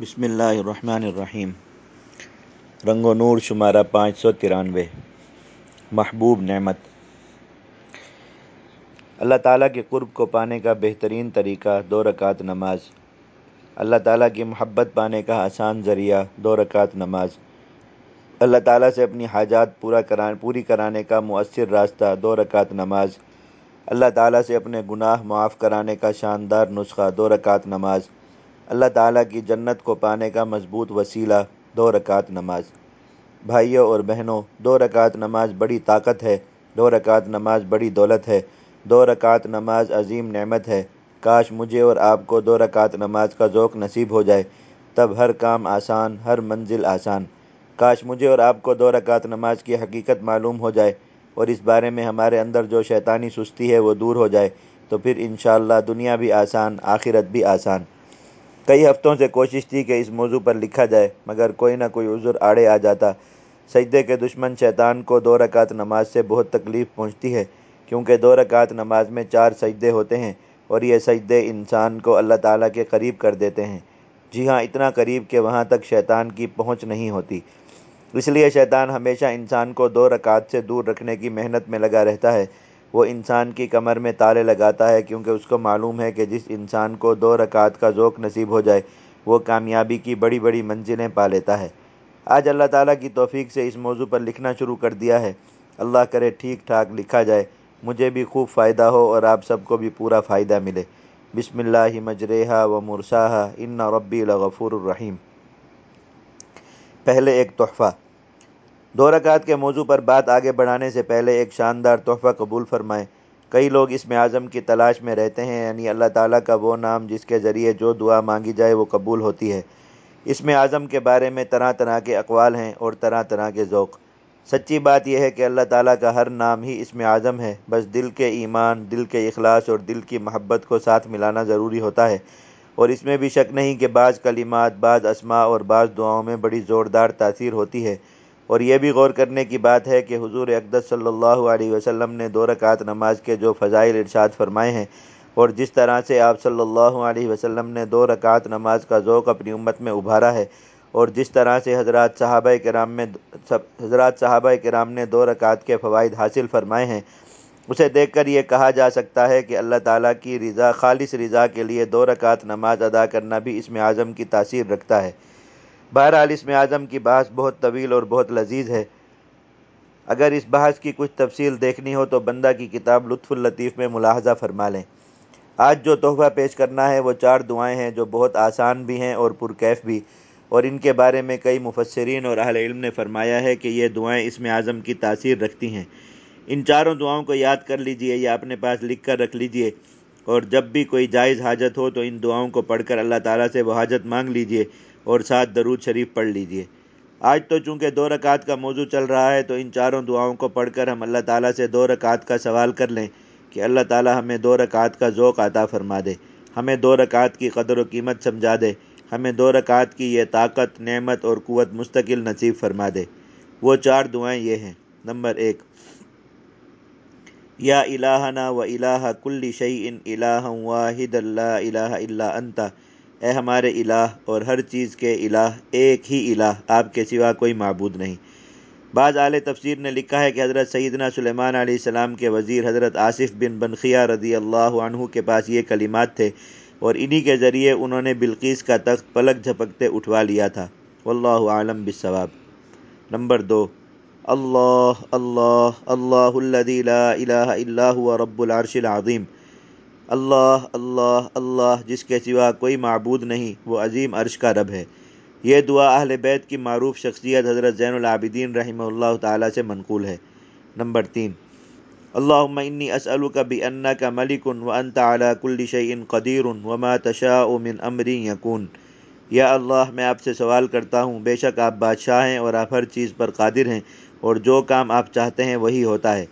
بسم اللہ الرحمن الرحیم۔ رنگ و نور شمارہ پانچ سو ترانوے۔ محبوب نعمت۔ اللہ تعالیٰ کے قرب کو پانے کا بہترین طریقہ دو رکعت نماز۔ اللہ تعالیٰ کی محبت پانے کا آسان ذریعہ دو رکعت نماز۔ اللہ تعالیٰ سے اپنی حاجات پورا کرانے پوری کرانے کا مؤثر راستہ دو رکعت نماز۔ اللہ تعالیٰ سے اپنے گناہ معاف کرانے کا شاندار نسخہ دو رکعت نماز۔ اللہ تعالیٰ کی جنت کو پانے کا مضبوط وسیلہ دو رکعت نماز۔ بھائیوں اور بہنوں، دو رکعت نماز بڑی طاقت ہے، دو رکعت نماز بڑی دولت ہے، دو رکعت نماز عظیم نعمت ہے۔ کاش مجھے اور آپ کو دو رکعت نماز کا ذوق نصیب ہو جائے، تب ہر کام آسان، ہر منزل آسان۔ کاش مجھے اور آپ کو دو رکعت نماز کی حقیقت معلوم ہو جائے اور اس بارے میں ہمارے اندر جو شیطانی سستی ہے وہ دور ہو جائے، تو پھر انشاءاللہ دنیا بھی آسان، آخرت بھی آسان۔ کئی ہفتوں سے کوشش تھی کہ اس موضوع پر لکھا جائے، مگر کوئی نہ کوئی عذر آڑے آ جاتا۔ سجدے کے دشمن شیطان کو دو رکعت نماز سے بہت تکلیف پہنچتی ہے، کیونکہ دو رکعت نماز میں چار سجدے ہوتے ہیں اور یہ سجدے انسان کو اللہ تعالیٰ کے قریب کر دیتے ہیں۔ جی ہاں اتنا قریب کہ وہاں تک شیطان کی پہنچ نہیں ہوتی۔ اس لیے شیطان ہمیشہ انسان کو دو رکعت سے دور رکھنے کی محنت میں لگا رہتا ہے۔ وہ انسان کی کمر میں تالے لگاتا ہے کیونکہ اس کو معلوم ہے کہ جس انسان کو دو رکعت کا ذوق نصیب ہو جائے، وہ کامیابی کی بڑی بڑی منزلیں پا لیتا ہے۔ آج اللہ تعالیٰ کی توفیق سے اس موضوع پر لکھنا شروع کر دیا ہے۔ اللہ کرے ٹھیک ٹھاک لکھا جائے، مجھے بھی خوب فائدہ ہو اور آپ سب کو بھی پورا فائدہ ملے۔ بسم اللہ مجریحا و مرساہا ان ربی لغفور الرحیم۔ پہلے ایک تحفہ۔ دو رکعت کے موضوع پر بات آگے بڑھانے سے پہلے ایک شاندار تحفہ قبول فرمائیں۔ کئی لوگ اس میں اعظم کی تلاش میں رہتے ہیں یعنی اللہ تعالیٰ کا وہ نام جس کے ذریعے جو دعا مانگی جائے وہ قبول ہوتی ہے۔ اس میں اعظم کے بارے میں طرح طرح کے اقوال ہیں اور طرح طرح کے ذوق۔ سچی بات یہ ہے کہ اللہ تعالیٰ کا ہر نام ہی اس میں اعظم ہے۔ بس دل کے ایمان، دل کے اخلاص اور دل کی محبت کو ساتھ ملانا ضروری ہوتا ہے۔ اور اس میں بھی شک نہیں کہ بعض کلمات، بعض اسماء اور بعض دعاؤں میں بڑی زوردار تاثیر ہوتی ہے۔ اور یہ بھی غور کرنے کی بات ہے کہ حضور اقدس صلی اللہ علیہ وسلم نے دو رکعت نماز کے جو فضائل ارشاد فرمائے ہیں، اور جس طرح سے آپ صلی اللہ علیہ وسلم نے دو رکعت نماز کا ذوق اپنی امت میں ابھارا ہے، اور جس طرح سے حضرات صحابہ کرام میں حضرات صحابہ کرام نے دو رکعت کے فوائد حاصل فرمائے ہیں۔ اسے دیکھ کر یہ کہا جا سکتا ہے کہ اللہ تعالیٰ کی رضا خالص رضا کے لیے دو رکعت نماز ادا کرنا بھی اس میں اعظم کی تاثیر رکھتا ہے۔ بہرحال اس میں اعظم کی بحث بہت طویل اور بہت لذیذ ہے۔ اگر اس بحث کی کچھ تفصیل دیکھنی ہو تو بندہ کی کتاب لطف اللطیف میں ملاحظہ فرما لیں۔ آج جو تحفہ پیش کرنا ہے وہ چار دعائیں ہیں جو بہت آسان بھی ہیں اور پرکیف بھی۔ اور ان کے بارے میں کئی مفسرین اور اہل علم نے فرمایا ہے کہ یہ دعائیں اس میں اعظم کی تاثیر رکھتی ہیں۔ ان چاروں دعاؤں کو یاد کر لیجیے یا اپنے پاس لکھ کر رکھ لیجیے۔ اور جب بھی کوئی جائز حاجت ہو تو ان دعاؤں کو پڑھ کر اللہ تعالیٰ سے وہ حاجت مانگ لیجیے اور ساتھ درود شریف پڑھ لیجیے۔ آج تو چونکہ دو رکعت کا موضوع چل رہا ہے تو ان چاروں دعاؤں کو پڑھ کر ہم اللہ تعالیٰ سے دو رکعت کا سوال کر لیں کہ اللہ تعالیٰ ہمیں دو رکعت کا ذوق عطا فرما دے، ہمیں دو رکعت کی قدر و قیمت سمجھا دے، ہمیں دو رکعت کی یہ طاقت، نعمت اور قوت مستقل نصیب فرما دے۔ وہ چار دعائیں یہ ہیں۔ نمبر ایک یا الہنا و الہ کل شعین الہ واحد اللہ الہ الا انتا اے ہمارے الہ اور ہر چیز کے الہ ایک ہی الہ، آپ کے سوا کوئی معبود نہیں۔ بعض اعلی تفسیر نے لکھا ہے کہ حضرت سیدنا سلیمان علیہ السلام کے وزیر حضرت آصف بن بنخیہ رضی اللہ عنہ کے پاس یہ کلمات تھے اور انہی کے ذریعے انہوں نے بلقیس کا تخت پلک جھپکتے اٹھوا لیا تھا۔ واللہ عالم بالثواب نمبر دو۔ اللہ اللہ اللہ الذي لا الہ الا هو رب العرش العظیم۔ اللہ اللہ اللہ، جس کے سوا کوئی معبود نہیں، وہ عظیم عرش کا رب ہے۔ یہ دعا اہل بیت کی معروف شخصیت حضرت زین العابدین رحمہ اللہ تعالیٰ سے منقول ہے۔ نمبر تین۔ اللہم انی اسألک بانک ملک وانت علی کل شیء قدیر وما تشاء من امری یکون۔ یا اللہ، میں آپ سے سوال کرتا ہوں، بے شک آپ بادشاہ ہیں اور آپ ہر چیز پر قادر ہیں۔ اور جو کام آپ چاہتے ہیں وہی ہوتا ہے۔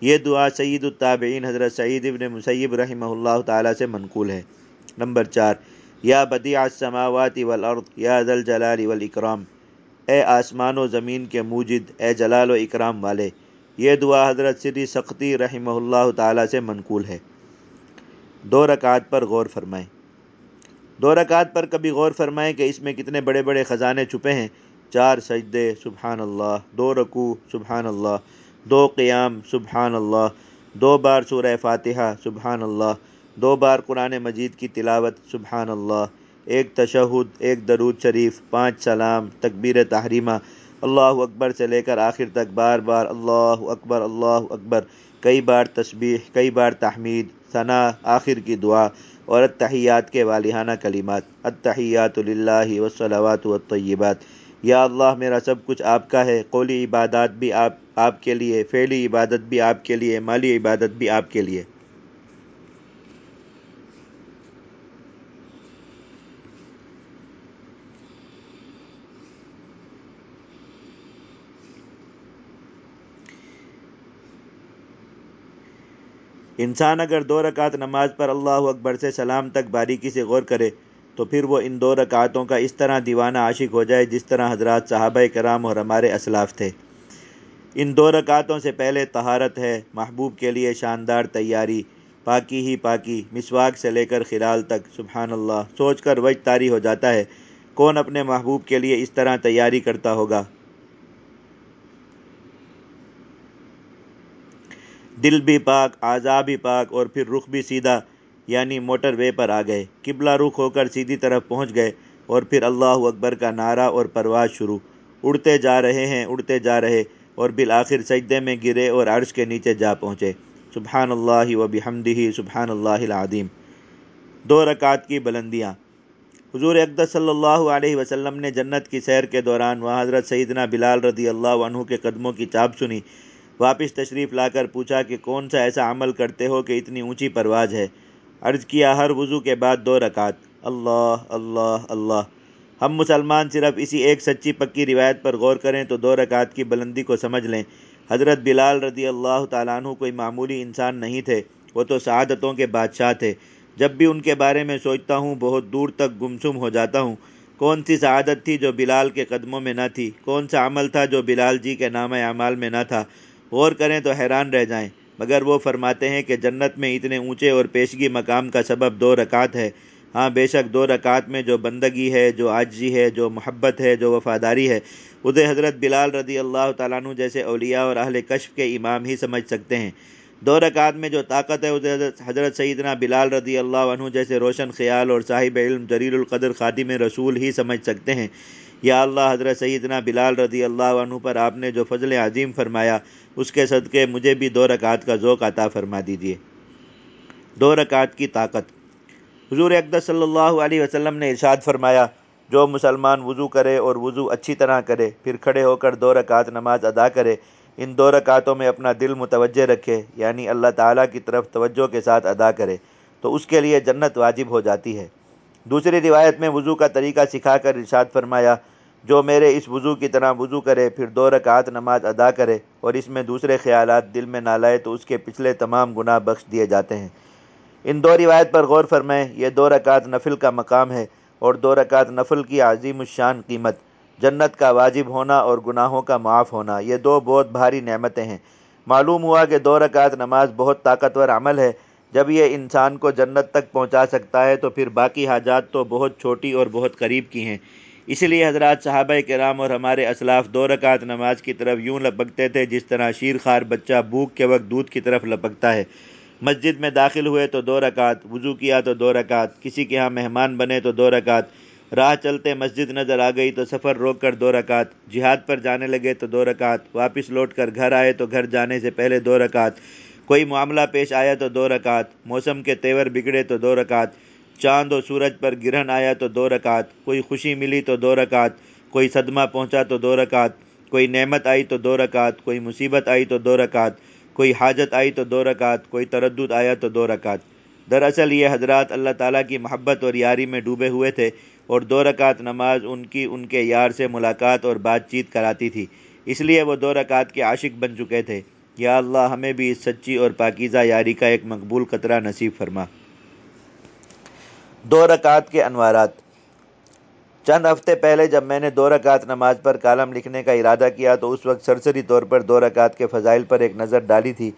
یہ دعا سید التابعین حضرت سعید ابن مسیب رحمہ اللہ تعالیٰ سے منقول ہے۔ نمبر چار، یا بدیع السماوات والارض، یا ذل جلال والاکرام۔ اے آسمان و زمین کے موجد، اے جلال و اکرام والے۔ یہ دعا حضرت سری سختی رحمہ اللہ تعالیٰ سے منقول ہے۔ دو رکعت پر غور فرمائیں۔ دو رکعت پر کبھی غور فرمائیں کہ اس میں کتنے بڑے بڑے خزانے چھپے ہیں۔ چار سجدے سبحان اللہ دو رکوع سبحان اللہ دو قیام سبحان اللہ دو بار سورہ فاتحہ سبحان اللہ دو بار قرآن مجید کی تلاوت سبحان اللہ ایک تشہد، ایک درود شریف، پانچ سلام، تکبیر تحریمہ، اللہ اکبر سے لے کر آخر تک بار بار، اللہ اکبر اللہ اکبر، کئی بار تسبیح، کئی بار تحمید، ثنا، آخر کی دعا، اور اتحیات کے والہانہ کلمات اتحیات للہ وصلوات والطیبات۔ یا اللہ میرا سب کچھ آپ کا ہے، قولی عبادات بھی آپ آپ کے لیے، فعلی عبادت بھی آپ کے لیے، مالی عبادت بھی آپ کے لیے۔ انسان اگر دو رکعت نماز پر اللہ اکبر سے سلام تک باریکی سے غور کرے تو پھر وہ ان دو رکعتوں کا اس طرح دیوانہ عاشق ہو جائے جس طرح حضرات صحابہ کرام اور ہمارے اسلاف تھے۔ ان دو رکعتوں سے پہلے طہارت ہے، محبوب کے لیے شاندار تیاری، پاکی ہی پاکی، مسواک سے لے کر خلال تک، سبحان اللہ۔ سوچ کر وج تاری ہو جاتا ہے۔ کون اپنے محبوب کے لیے اس طرح تیاری کرتا ہوگا؟ دل بھی پاک اعضا بھی پاک اور پھر رخ بھی سیدھا۔ یعنی موٹر وے پر آ گئے۔ قبلہ رخ ہو کر سیدھی طرف پہنچ گئے اور پھر اللہ اکبر کا نعرہ اور پرواز شروع۔ اڑتے جا رہے ہیں، اڑتے جا رہے اور بالآخر سجدے میں گرے اور عرش کے نیچے جا پہنچے۔ سبحان اللہ و بحمدہ سبحان اللہ العظیم۔ دو رکعت کی بلندیاں۔ حضور اقدس صلی اللہ علیہ وسلم نے جنت کی سیر کے دوران وہاں حضرت سیدنا بلال رضی اللہ عنہ کے قدموں کی چاپ سنی۔ واپس تشریف لا کر پوچھا کہ کون سا ایسا عمل کرتے ہو کہ اتنی اونچی پرواز ہے؟ عرض کیا ہر وضو کے بعد دو رکعت۔ اللہ اللہ اللہ۔ ہم مسلمان صرف اسی ایک سچی پکی روایت پر غور کریں تو دو رکعت کی بلندی کو سمجھ لیں۔ حضرت بلال رضی اللہ تعالیٰ عنہ کوئی معمولی انسان نہیں تھے، وہ تو سعادتوں کے بادشاہ تھے۔ جب بھی ان کے بارے میں سوچتا ہوں، بہت دور تک گمسم ہو جاتا ہوں۔ کون سی سعادت تھی جو بلال کے قدموں میں نہ تھی؟ کون سا عمل تھا جو بلال جی کے نام اعمال میں نہ تھا؟ غور کریں تو حیران رہ جائیں۔ مگر وہ فرماتے ہیں کہ جنت میں اتنے اونچے اور پیشگی مقام کا سبب دو رکعت ہے۔ ہاں بے شک دو رکعت میں جو بندگی ہے، جو عاجزی ہے، جو محبت ہے، جو وفاداری ہے اسے حضرت بلال رضی اللہ تعالیٰ عنہ جیسے اولیاء اور اہل کشف کے امام ہی سمجھ سکتے ہیں۔ دو رکعت میں جو طاقت ہے اسے حضرت سیدنا بلال رضی اللہ عنہ جیسے روشن خیال اور صاحب علم جریر القدر خادم رسول ہی سمجھ سکتے ہیں۔ یا اللہ حضرت سیدنا بلال رضی اللہ عنہ پر آپ نے جو فضل عظیم فرمایا، اس کے صدقے مجھے بھی دو رکعت کا ذوق عطا فرما دیجیے دو رکعت کی طاقت۔ حضور اقدس صلی اللہ علیہ وسلم نے ارشاد فرمایا، جو مسلمان وضو کرے اور وضو اچھی طرح کرے، پھر کھڑے ہو کر دو رکعت نماز ادا کرے، ان دو رکعتوں میں اپنا دل متوجہ رکھے یعنی اللہ تعالیٰ کی طرف توجہ کے ساتھ ادا کرے، تو اس کے لیے جنت واجب ہو جاتی ہے۔ دوسری روایت میں وضو کا طریقہ سکھا کر ارشاد فرمایا جو میرے اس وضو کی طرح وضو کرے، پھر دو رکعت نماز ادا کرے اور اس میں دوسرے خیالات دل میں نہ لائے تو اس کے پچھلے تمام گناہ بخش دیے جاتے ہیں۔ ان دو روایت پر غور فرمائیں، یہ دو رکعت نفل کا مقام ہے اور دو رکعت نفل کی عظیم الشان قیمت۔ جنت کا واجب ہونا اور گناہوں کا معاف ہونا، یہ دو بہت بھاری نعمتیں ہیں۔ معلوم ہوا کہ دو رکعت نماز بہت طاقتور عمل ہے۔ جب یہ انسان کو جنت تک پہنچا سکتا ہے تو پھر باقی حاجات تو بہت چھوٹی اور بہت قریب کی ہیں۔ اسی لیے حضرات صحابہ کرام اور ہمارے اسلاف دو رکعت نماز کی طرف یوں لپکتے تھے جس طرح شیر خار بچہ بھوک کے وقت دودھ کی طرف لپکتا ہے۔ مسجد میں داخل ہوئے تو دو رکعت، وضو کیا تو دو رکعت، کسی کے ہاں مہمان بنے تو دو رکعت۔ راہ چلتے مسجد نظر آ گئی تو سفر روک کر دو رکعت۔ جہاد پر جانے لگے تو دو رکعت۔ واپس لوٹ کر گھر آئے تو گھر جانے سے پہلے دو رکعت۔ کوئی معاملہ پیش آیا تو دو رکعت۔ موسم کے تیور بگڑے تو دو رکعت۔ چاند و سورج پر گرہن آیا تو دو رکعت، کوئی خوشی ملی تو دو رکعت، کوئی صدمہ پہنچا تو دو رکعت، کوئی نعمت آئی تو دو رکعت، کوئی مصیبت آئی تو دو رکعت، کوئی حاجت آئی تو دو رکعت، کوئی تردد آیا تو دو رکعت۔ دراصل یہ حضرات اللہ تعالیٰ کی محبت اور یاری میں ڈوبے ہوئے تھے اور دو رکعت نماز ان کی ان کے یار سے ملاقات اور بات چیت کراتی تھی۔ اس لیے وہ دو رکعت کے عاشق بن چکے تھے۔ یا اللہ ہمیں بھی اس سچی اور پاکیزہ یاری کا ایک مقبول قطرہ نصیب فرما۔ دو رکعت کے انوارات۔ چند ہفتے پہلے جب میں نے دو رکعت نماز پر کالم لکھنے کا ارادہ کیا تو اس وقت سرسری طور پر دو رکعت کے فضائل پر ایک نظر ڈالی تھی۔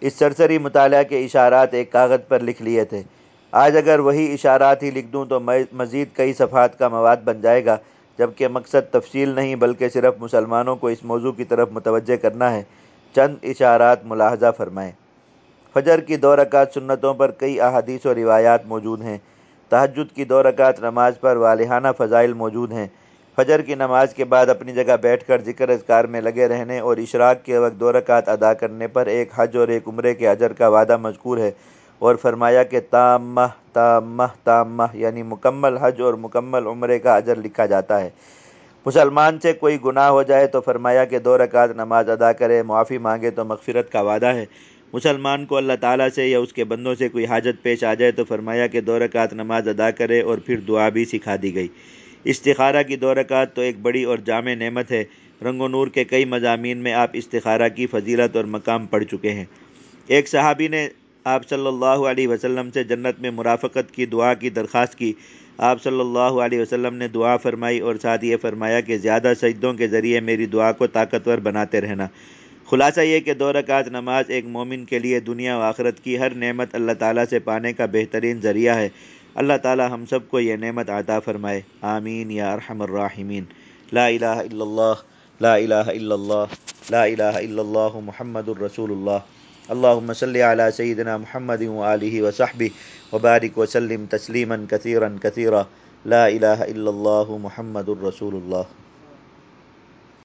اس سرسری مطالعہ کے اشارات ایک کاغذ پر لکھ لیے تھے۔ آج اگر وہی اشارات ہی لکھ دوں تو مزید کئی صفحات کا مواد بن جائے گا، جبکہ مقصد تفصیل نہیں بلکہ صرف مسلمانوں کو اس موضوع کی طرف متوجہ کرنا ہے۔ چند اشارات ملاحظہ فرمائیں۔ فجر کی دو رکعت سنتوں پر کئی احادیث و روایات موجود ہیں۔ تہجد کی دو رکعت نماز پر والہانہ فضائل موجود ہیں۔ فجر کی نماز کے بعد اپنی جگہ بیٹھ کر ذکر اذکار میں لگے رہنے اور اشراق کے وقت دو رکعت ادا کرنے پر ایک حج اور ایک عمرے کے اجر کا وعدہ مذکور ہے اور فرمایا کہ تامہ تامہ تامہ یعنی مکمل حج اور مکمل عمرے کا اجر لکھا جاتا ہے۔ مسلمان سے کوئی گناہ ہو جائے تو فرمایا کہ دو رکعت نماز ادا کرے، معافی مانگے تو مغفرت کا وعدہ ہے۔ مسلمان کو اللہ تعالیٰ سے یا اس کے بندوں سے کوئی حاجت پیش آ جائے تو فرمایا کہ دو رکعت نماز ادا کرے اور پھر دعا بھی سکھا دی گئی۔ استخارہ کی دو رکعت تو ایک بڑی اور جامع نعمت ہے۔ رنگ و نور کے کئی مضامین میں آپ استخارہ کی فضیلت اور مقام پڑھ چکے ہیں۔ ایک صحابی نے آپ صلی اللہ علیہ وسلم سے جنت میں مرافقت کی دعا کی درخواست کی۔ آپ صلی اللہ علیہ وسلم نے دعا فرمائی اور ساتھ یہ فرمایا کہ زیادہ سجدوں کے ذریعے میری دعا کو طاقتور بناتے رہنا۔ خلاصہ یہ کہ دو رکعت نماز ایک مومن کے لیے دنیا و آخرت کی ہر نعمت اللہ تعالیٰ سے پانے کا بہترین ذریعہ ہے۔ اللہ تعالیٰ ہم سب کو یہ نعمت عطا فرمائے۔ آمین یا ارحم الراحمین۔ لا الہ الا اللہ، لا الہ الا اللہ، لا الہ الا اللہ محمد الرسول اللہ اللہم صلی علی سیدنا محمد وآلہ وصحبہ وبارک وسلم تسلیما کثیرا کثیرا۔ لا الہ الا اللہ محمد الرسول اللہ